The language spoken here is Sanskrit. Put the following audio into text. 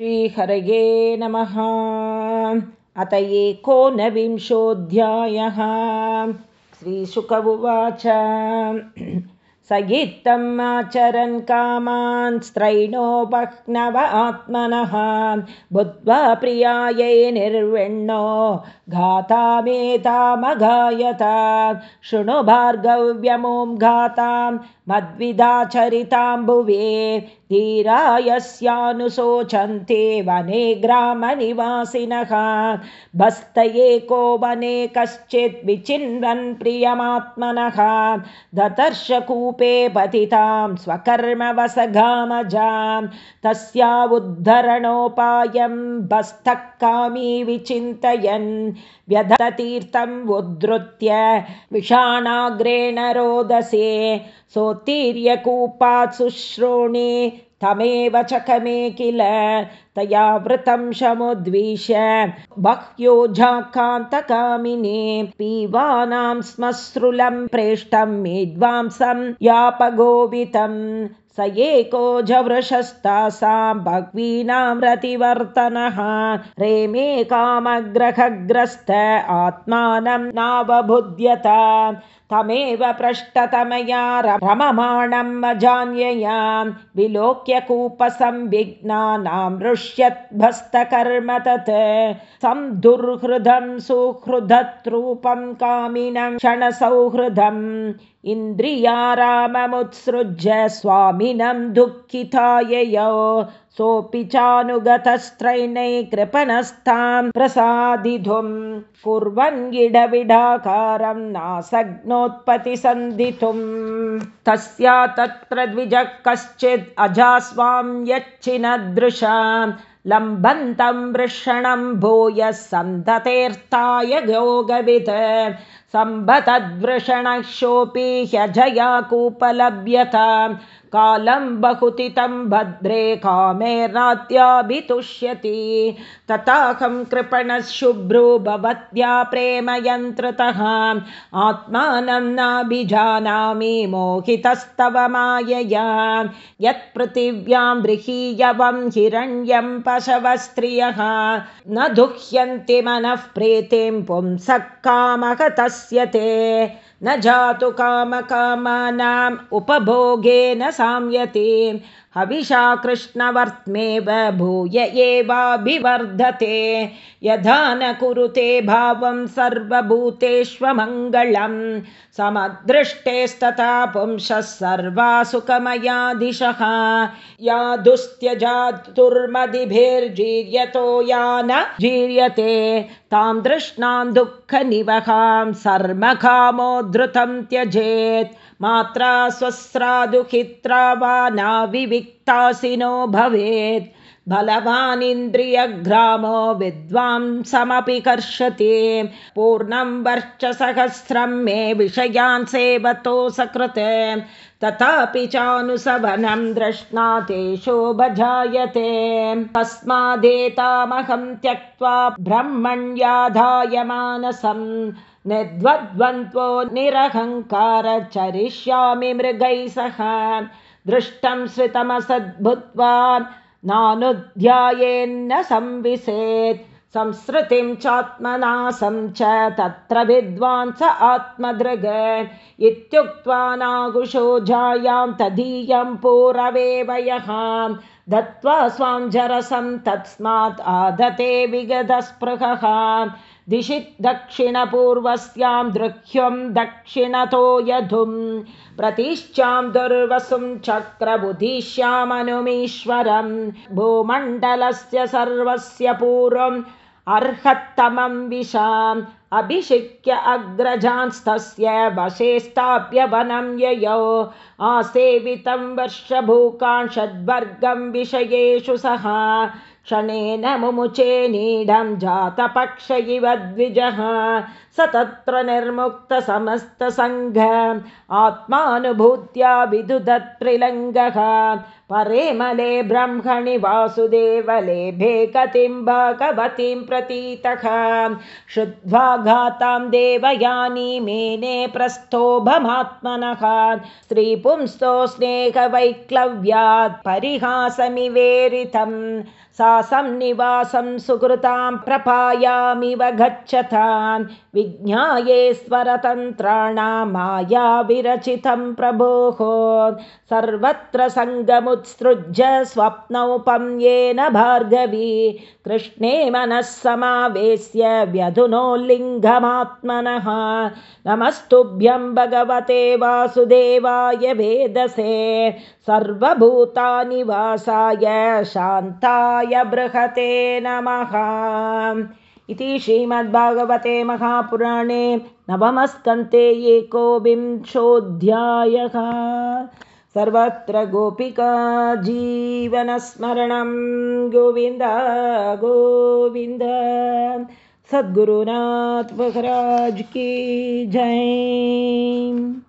श्रीहरये नमः। अत एकोनविंशोऽध्यायः श्रीशुक उवाच। स इत्थम् आचरन् कामान् स्त्रैणो बह्नव आत्मनः। बुद्ध्वा प्रियायै निर्विण्णो घातामेतामघायत शृणु भार्गव्यमों घातां मद्विधाचरिताम्बुवे धीरा यस्यानुशोचन्ते वने ग्रामनिवासिनः। भस्तयेको वने कश्चित् विचिन्वन् प्रियमात्मनः। दतर्शकूपे पतितां स्वकर्मवसगामजां तस्या उद्धरणोपायं बस्तः कामी विचिन्तयन्। व्यधतीर्थम् उद्धृत्य विषाणाग्रेण रोदसे सोत्तीर्यकूपात् शुश्रोणे तमेव चकमे किल तया वृतं शमुद्विष्य बह्योजाकान्तकामिने पीवानां श्मश्रुलं प्रेष्ठं मेध्वांसं यापगोवितं स एको जवृषस्तासां भग्वीनां रतिवर्तनः रेमे कामग्रहग्रस्त आत्मानं नावबुध्यत तमेव पृष्ठतमया रममाणम् अजान्यया विलोक्य कूपसंविघ्नानां ऋष्यद्भस्तकर्म तत् सं दुर्हृदं सुहृदत्रूपं कामिनं क्षणसौहृदम् इन्द्रियाराममुत्सृज्य स्वामिनं दुःखिताय सोऽपि चानुगतस्त्रैणै कृपणस्तां प्रसादितुं कुर्वन् गिडविडाकारं नासग्नोत्पतिसन्धितुं तस्या तत्र द्विजः कश्चिद् अजास्वां यच्चिनदृशां लम्बन्तं वृषणं भूयः सन्ततेऽर्थाय योगवित् सम्भतद्वृषणशोऽपि ह्यजया कूपलभ्यत कालं बहुतितं भद्रे कामेर्नात्याभितुष्यति तथाहं कृपणः शुभ्रो भवत्या प्रेमयन्त्रतः। आत्मानं नाभिजानामि मोहितस्तव मायया। यत्पृथिव्यां गृहीयवं हिरण्यं पशवस्त्रियः। न दुह्यन्ति मनः प्रीतिं पुंसः कामः तस्य ते न जातु कामकामानाम् उपभोगेन साम्यते हविषा कृष्णवर्त्मेव भूय एवाभिवर्धते। यथा न कुरुते भावं सर्वभूतेष्वमङ्गलं। समदृष्टेस्तथा पुंसः सर्वा सुखमया दिशः या दुस्त्यजातुर्मदिभिर्जीर्यतो या न जीर्यते। तां तृष्णां दुःखनिवहां सर्मकामोद्धृतं त्यजेत्। मात्रा स्वस्रा दुहित्रा वा नाविविक्तासिनो भवेत्। बलवानिन्द्रियग्रामो विद्वांसमपि कर्षति। पूर्णं वर्षसहस्रं मे विषयान् सेवतो सकृत्। तथापि चानुसवनं द्रष्णा तेषो भजायते। तस्मादेतामहं त्यक्त्वा ब्रह्मण्याधाय मानसम् निर्द्वन्द्वो निरहङ्कार चरिष्यामि मृगैः सह। दृष्टं श्रितमसद्भुत्वा नानुध्यायेन्न संविशेत्। संसृतिं चात्मनासं च तत्र विद्वांस आत्मदृग। इत्युक्त्वा नागुशो जायां तदीयं पूरवेवयः दत्त्वा स्वां जरसं तस्मात् आदते विगतस्पृहः। दिशि दक्षिणपूर्वस्यां दृह्यं दक्षिणतो यधुं। प्रतिश्चां दुर्वसुं चक्रबुधिश्यामनुमीश्वरं। भूमण्डलस्य सर्वस्य पूर्वम् अर्हत्तमं विशाम् अभिषिक्य अग्रजांस्तस्य वशे स्थाप्य वनं ययौ। आसेवितं वर्षभूकांषद्वर्गं विषयेषु सः क्षणेन मुमुचे नीडं जातपक्ष इव द्विजः स तत्र निर्मुक्तसमस्तसङ्घ आत्मानुभूत्या विदुदत्त्रिलङ्गः। परे मले ब्रह्मणि वासुदेवले भेकतिं भगवतीं प्रतीतः। श्रुत्वा घातां देवयानी मेने प्रस्थोभमात्मनः। स्त्रीपुंस्तो स्नेहवैक्लव्यात् परिहासमिवेरितं सा संनिवासं सुकृतां प्रपायामिव गच्छतां। विज्ञायेश्वरतन्त्राणामाया विरचितं प्रभोः। सर्वत्र सङ्गमुत्सृज्य स्वप्नौपं येन भार्गवी। कृष्णे मनः समावेश्य व्यधुनोल्लिङ्गमात्मनः नमस्तुभ्यं भगवते वासुदेवाय वेदसे। सर्वभूतानिवासाय शान्ताय बृहते नमः। इति श्रीमद्भागवते महापुराणे नवमस्कन्ते एकोविंशोऽध्यायः। सर्वत्र गोपिका जीवनस्मरणं। गोविन्द गोविन्द। सद्गुरुनाथ की जय